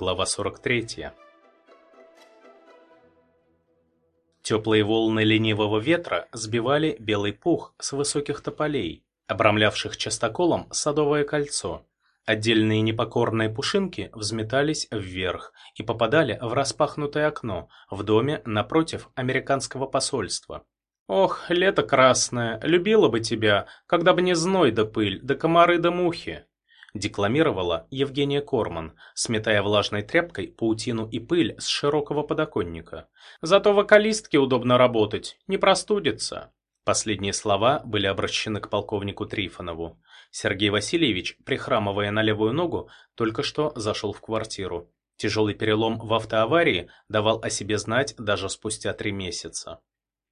Глава 43. Теплые волны ленивого ветра сбивали белый пух с высоких тополей, обрамлявших частоколом садовое кольцо. Отдельные непокорные пушинки взметались вверх и попадали в распахнутое окно в доме напротив американского посольства. «Ох, лето красное, любила бы тебя, когда бы не зной да пыль, да комары да мухи!» Декламировала Евгения Корман, сметая влажной тряпкой паутину и пыль с широкого подоконника. «Зато вокалистке удобно работать, не простудится!» Последние слова были обращены к полковнику Трифонову. Сергей Васильевич, прихрамывая на левую ногу, только что зашел в квартиру. Тяжелый перелом в автоаварии давал о себе знать даже спустя три месяца.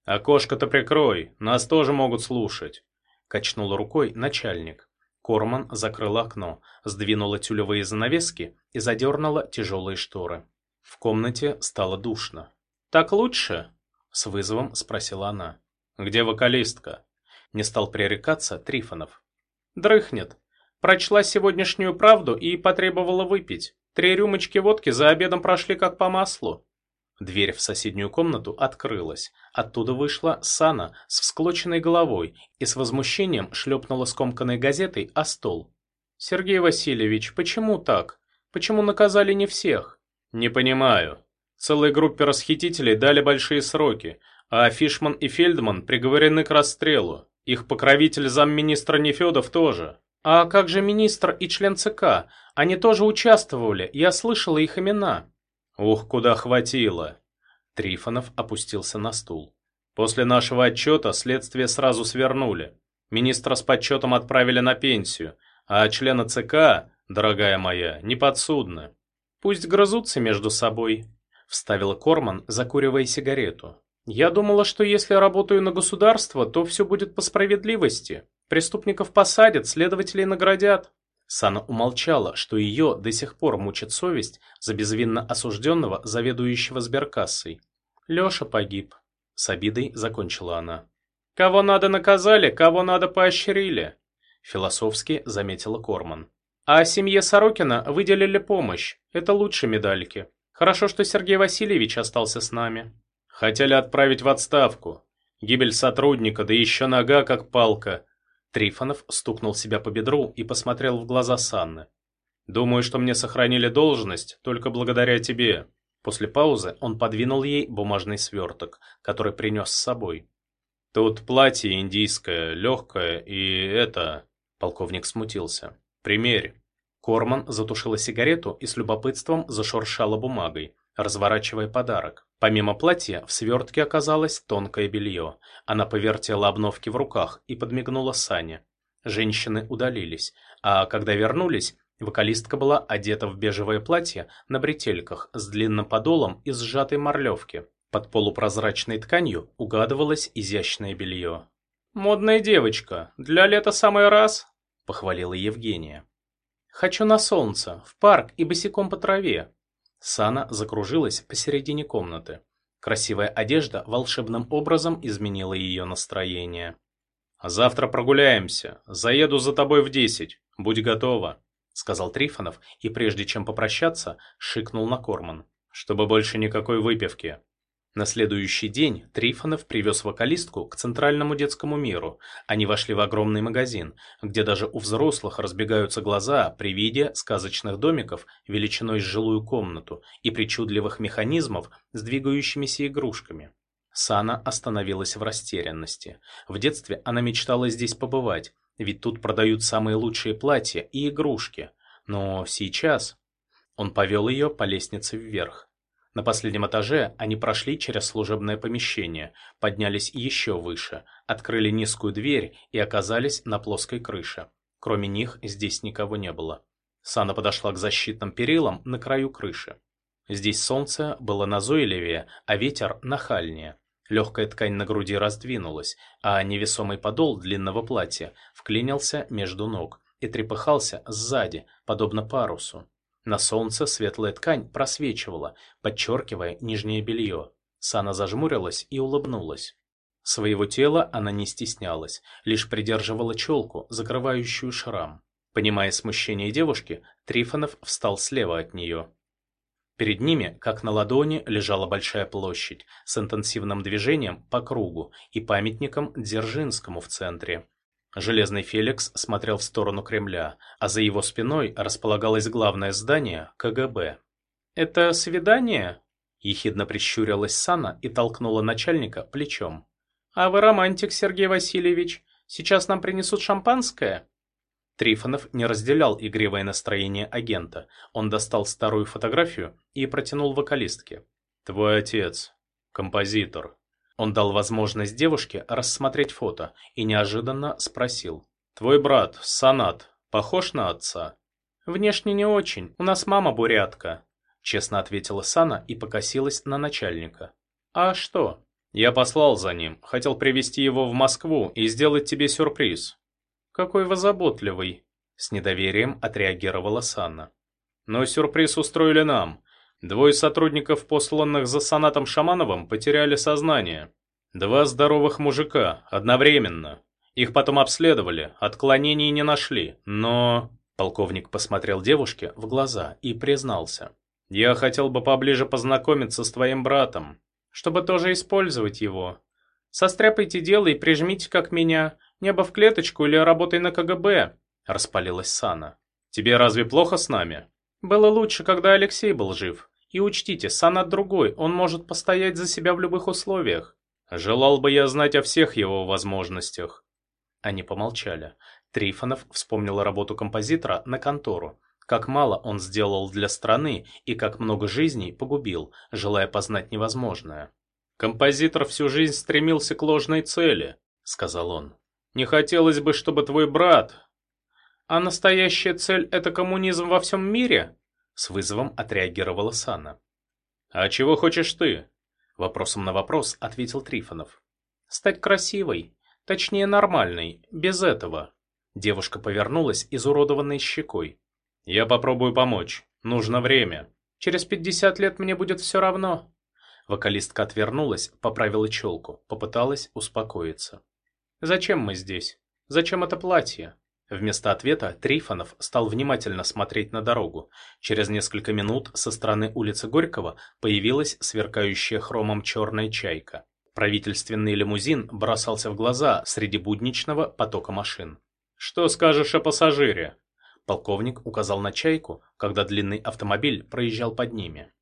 «Окошко-то прикрой, нас тоже могут слушать», — качнул рукой начальник. Корман закрыл окно, сдвинула тюлевые занавески и задернула тяжелые шторы. В комнате стало душно. «Так лучше?» — с вызовом спросила она. «Где вокалистка?» Не стал пререкаться Трифонов. «Дрыхнет. Прочла сегодняшнюю правду и потребовала выпить. Три рюмочки водки за обедом прошли как по маслу. Дверь в соседнюю комнату открылась. Оттуда вышла Сана с всклоченной головой и с возмущением шлепнула скомканной газетой о стол. «Сергей Васильевич, почему так? Почему наказали не всех?» «Не понимаю. Целой группе расхитителей дали большие сроки, а Фишман и Фельдман приговорены к расстрелу. Их покровитель замминистра Нефедов тоже». «А как же министр и член ЦК? Они тоже участвовали, я слышала их имена». Ух, куда хватило. Трифонов опустился на стул. После нашего отчета следствие сразу свернули. Министра с подсчетом отправили на пенсию, а члена ЦК, дорогая моя, не подсудны. Пусть грызутся между собой, вставила Корман, закуривая сигарету. Я думала, что если работаю на государство, то все будет по справедливости. Преступников посадят, следователей наградят. Сана умолчала, что ее до сих пор мучит совесть за безвинно осужденного заведующего сберкассой. Леша погиб. С обидой закончила она. «Кого надо наказали, кого надо поощрили», философски заметила Корман. «А семье Сорокина выделили помощь. Это лучше медальки. Хорошо, что Сергей Васильевич остался с нами». «Хотели отправить в отставку. Гибель сотрудника, да еще нога как палка. Трифонов стукнул себя по бедру и посмотрел в глаза Санны. «Думаю, что мне сохранили должность только благодаря тебе». После паузы он подвинул ей бумажный сверток, который принес с собой. «Тут платье индийское, легкое и это...» Полковник смутился. «Примерь». Корман затушила сигарету и с любопытством зашуршала бумагой, разворачивая подарок. Помимо платья, в свертке оказалось тонкое белье. Она повертела обновки в руках и подмигнула Сане. Женщины удалились, а когда вернулись, вокалистка была одета в бежевое платье на бретельках с длинным подолом из сжатой морлевки. Под полупрозрачной тканью угадывалось изящное белье. «Модная девочка, для лета самый раз», — похвалила Евгения. «Хочу на солнце, в парк и босиком по траве», Сана закружилась посередине комнаты. Красивая одежда волшебным образом изменила ее настроение. «Завтра прогуляемся. Заеду за тобой в десять. Будь готова», — сказал Трифонов и, прежде чем попрощаться, шикнул на Корман. «Чтобы больше никакой выпивки. На следующий день Трифонов привез вокалистку к центральному детскому миру. Они вошли в огромный магазин, где даже у взрослых разбегаются глаза при виде сказочных домиков величиной с жилую комнату и причудливых механизмов с двигающимися игрушками. Сана остановилась в растерянности. В детстве она мечтала здесь побывать, ведь тут продают самые лучшие платья и игрушки. Но сейчас... Он повел ее по лестнице вверх. На последнем этаже они прошли через служебное помещение, поднялись еще выше, открыли низкую дверь и оказались на плоской крыше. Кроме них здесь никого не было. Сана подошла к защитным перилам на краю крыши. Здесь солнце было назойливее, а ветер нахальнее. Легкая ткань на груди раздвинулась, а невесомый подол длинного платья вклинился между ног и трепыхался сзади, подобно парусу. На солнце светлая ткань просвечивала, подчеркивая нижнее белье. Сана зажмурилась и улыбнулась. Своего тела она не стеснялась, лишь придерживала челку, закрывающую шрам. Понимая смущение девушки, Трифонов встал слева от нее. Перед ними, как на ладони, лежала большая площадь с интенсивным движением по кругу и памятником Дзержинскому в центре. Железный Феликс смотрел в сторону Кремля, а за его спиной располагалось главное здание КГБ. «Это свидание?» – ехидно прищурилась Сана и толкнула начальника плечом. «А вы романтик, Сергей Васильевич. Сейчас нам принесут шампанское?» Трифонов не разделял игривое настроение агента. Он достал старую фотографию и протянул вокалистке. «Твой отец. Композитор». Он дал возможность девушке рассмотреть фото и неожиданно спросил. «Твой брат, Санат, похож на отца?» «Внешне не очень. У нас мама бурятка», — честно ответила Сана и покосилась на начальника. «А что?» «Я послал за ним. Хотел привезти его в Москву и сделать тебе сюрприз. «Какой вы заботливый!» — с недоверием отреагировала Санна. «Но сюрприз устроили нам. Двое сотрудников, посланных за сонатом Шамановым, потеряли сознание. Два здоровых мужика, одновременно. Их потом обследовали, отклонений не нашли, но...» Полковник посмотрел девушке в глаза и признался. «Я хотел бы поближе познакомиться с твоим братом, чтобы тоже использовать его. Состряпайте дело и прижмите, как меня. Небо в клеточку или работай на КГБ?» – распалилась Сана. «Тебе разве плохо с нами?» «Было лучше, когда Алексей был жив. И учтите, Санат другой, он может постоять за себя в любых условиях». «Желал бы я знать о всех его возможностях». Они помолчали. Трифонов вспомнил работу композитора на контору. Как мало он сделал для страны и как много жизней погубил, желая познать невозможное. «Композитор всю жизнь стремился к ложной цели», — сказал он. Не хотелось бы, чтобы твой брат... А настоящая цель — это коммунизм во всем мире? С вызовом отреагировала Сана. А чего хочешь ты? Вопросом на вопрос ответил Трифонов. Стать красивой. Точнее, нормальной. Без этого. Девушка повернулась изуродованной щекой. «Я попробую помочь. Нужно время. Через пятьдесят лет мне будет все равно». Вокалистка отвернулась, поправила челку, попыталась успокоиться. «Зачем мы здесь? Зачем это платье?» Вместо ответа Трифонов стал внимательно смотреть на дорогу. Через несколько минут со стороны улицы Горького появилась сверкающая хромом черная чайка. Правительственный лимузин бросался в глаза среди будничного потока машин. «Что скажешь о пассажире?» Полковник указал на чайку, когда длинный автомобиль проезжал под ними.